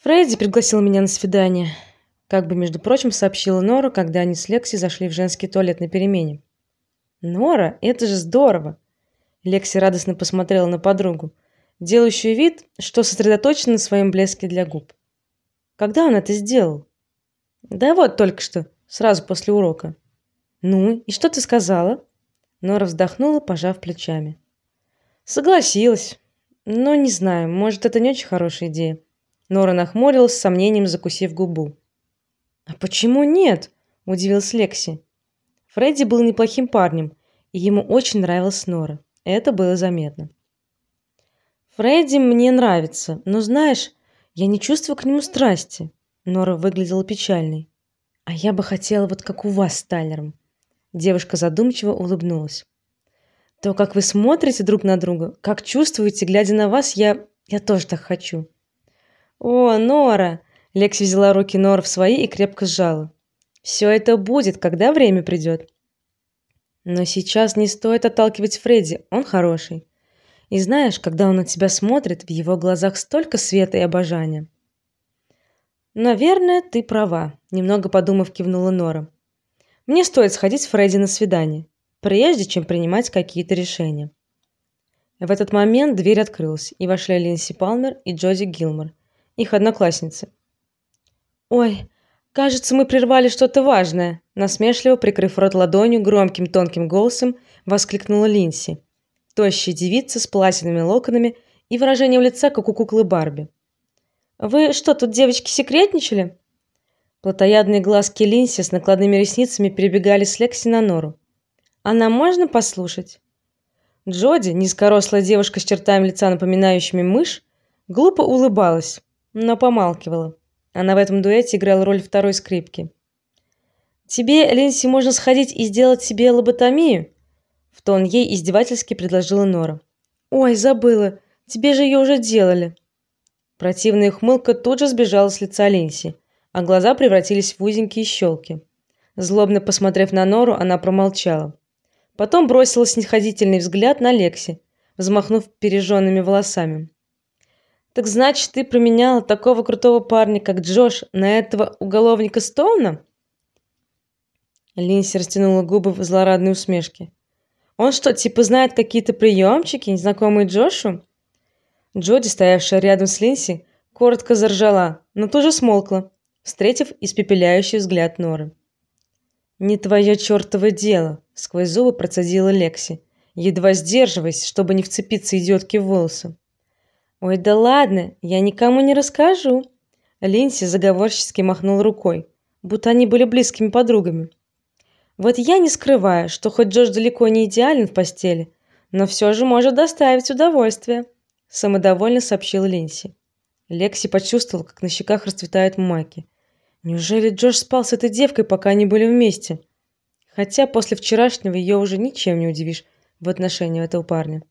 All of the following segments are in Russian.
Фредди пригласил меня на свидание, как бы между прочим сообщила Нора, когда они с Лекси зашли в женский туалет на перемене. Нора, это же здорово. Лекси радостно посмотрела на подругу, делающую вид, что сосредоточена на своем блеске для губ. Когда он это сделал? Да вот только что, сразу после урока. Ну, и что ты сказала? Нора вздохнула, пожав плечами. Согласилась. Но не знаю, может, это не очень хорошая идея. Нора нахмурилась с сомнением, закусив губу. А почему нет? удивилась Лекси. Фредди был неплохим парнем, и ему очень нравилась Нора. Это было заметно. Фредди мне нравится, но знаешь, я не чувствую к нему страсти. Нора выглядела печальной. А я бы хотела вот как у вас с Тайлером. Девушка задумчиво улыбнулась. То, как вы смотрите друг на друга, как чувствуете, глядя на вас, я я тоже так хочу. О, Нора, Лекси взяла руки Норы в свои и крепко сжала. Все это будет, когда время придет. Но сейчас не стоит отталкивать Фредди, он хороший. И знаешь, когда он на тебя смотрит, в его глазах столько света и обожания. Наверное, ты права, немного подумав, кивнула Нора. Мне стоит сходить с Фредди на свидание, прежде чем принимать какие-то решения. В этот момент дверь открылась, и вошли Линси Палмер и Джоди Гилмор, их одноклассницы. Ой, кажется, мы прервали что-то важное, насмешливо прикрыв рот ладонью, громким тонким голосом воскликнула Линси, тощая девица с платиновыми локонами и выражением лица, как у куклы Барби. Вы что, тут девочки секретничали? Плотоядные глазки Линси с накладными ресницами перебегали с Лекси на Нору. Она можно послушать? Джоди, низкорослая девушка с чертами лица, напоминающими мышь, глупо улыбалась, но помалкивала. Она в этом дуэте играла роль второй скрипки. Тебе, Линси, можно сходить и сделать себе лоботомию, в тон ей издевательски предложила Нора. Ой, забыла. Тебе же ее уже делали. Противная ухмылка тут же сбежала с лица Линси а глаза превратились в узенькие щелки. Злобно посмотрев на Нору, она промолчала. Потом бросила снисходительный взгляд на Лекси, взмахнув пережженными волосами. Так значит, ты променяла такого крутого парня, как Джош, на этого уголовника Стоуна? Линси растянула губы в злорадной усмешке. Он что, типа знает какие-то приемчики, незнакомые Джошу? Джоди, стоявшая рядом с Линси, коротко заржала, но тут же смолкла, встретив испепеляющий взгляд Норы. Не твое чертово дело, сквозь зубы процедила Лекси, едва сдерживаясь, чтобы не вцепиться идиотке в волосы. Ой, да ладно, я никому не расскажу. Линси заговорчески махнул рукой, будто они были близкими подругами. Вот я не скрываю, что хоть Джош далеко не идеален в постели, но все же может доставить удовольствие, самодовольно сообщил Линси. Лекси почувствовал, как на щеках расцветают маки. Неужели Джош спал с этой девкой, пока они были вместе? Хотя после вчерашнего ее уже ничем не удивишь в отношении этого парня.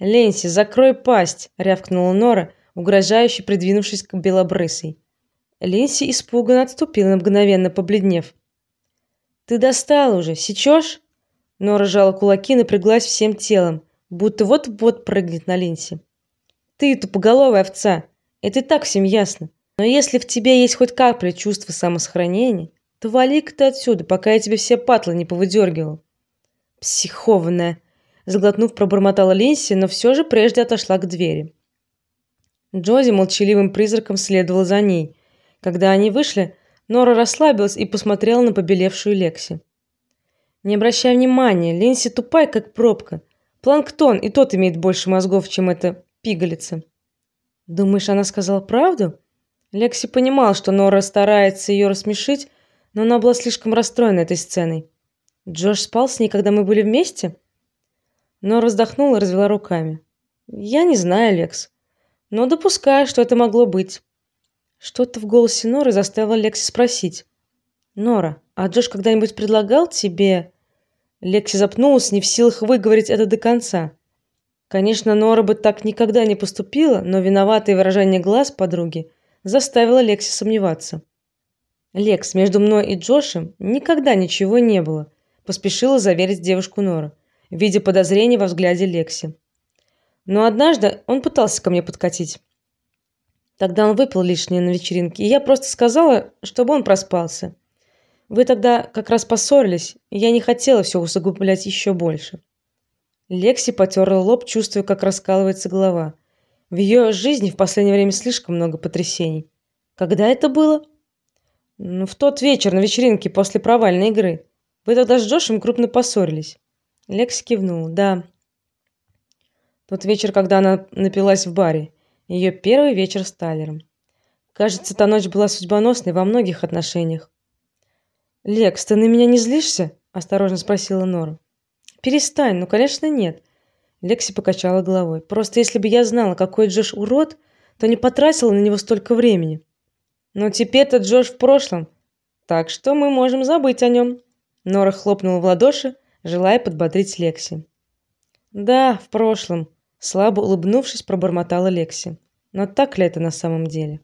"Ленси, закрой пасть", рявкнула Нора, угрожающе придвинувшись к белобрысой. Ленси испуганно отступила, мгновенно побледнев. "Ты достал уже, сечешь? Нора сжала кулаки, напряглась всем телом, будто вот-вот прыгнет на Ленси. "Ты тупоголовая овца, это и так всем ясно. Но если в тебе есть хоть капля чувства самосохранения, то вали-ка ты отсюда, пока я тебе все патлы не повыдергивал. Психованная, заглотнув, пробормотала Линси, но все же прежде отошла к двери. Джози молчаливым призраком следовал за ней. Когда они вышли, Нора расслабилась и посмотрела на побелевшую Лекси. Не обращай внимания, Линси тупая как пробка. Планктон и тот имеет больше мозгов, чем эта пигалица. Думаешь, она сказала правду? Лекси понимал, что Нора старается ее рассмешить, но она была слишком расстроена этой сценой. Джош спал с ней, когда мы были вместе? Нора вздохнула и развела руками. Я не знаю, Лекс, но допускаю, что это могло быть. Что-то в голосе Норы заставило Лекси спросить: "Нора, а Джош когда-нибудь предлагал тебе?" Лекси запнулась, не в силах выговорить это до конца. Конечно, Нора бы так никогда не поступила, но виноватое выражение глаз подруги заставило Лекси сомневаться. Лекс, между мной и Джошем никогда ничего не было, поспешила заверить девушку Нора, видя подозрение во взгляде Лекси. Но однажды он пытался ко мне подкатить. Тогда он выпил лишнее на вечеринке, и я просто сказала, чтобы он проспался. Вы тогда как раз поссорились, и я не хотела все усугублять еще больше. Лекси потерла лоб, чувствуя, как раскалывается голова. В ее жизни в последнее время слишком много потрясений. Когда это было? Ну, в тот вечер на вечеринке после провальной игры. Вы тогда с Джошем крупно поссорились. Лекси кивнула. Да. Тот вечер, когда она напилась в баре. Ее первый вечер с Тайлером. Кажется, та ночь была судьбоносной во многих отношениях. "Лекс, ты на меня не злишься?" осторожно спросила Нора. "Перестань, ну, конечно, нет". Лекси покачала головой. Просто если бы я знала, какой Джош урод, то не потратила на него столько времени. Но теперь-то Джош в прошлом, так что мы можем забыть о нем». Нора хлопнула в ладоши, желая подбодрить Лекси. Да, в прошлом, слабо улыбнувшись, пробормотала Лекси. Но так ли это на самом деле?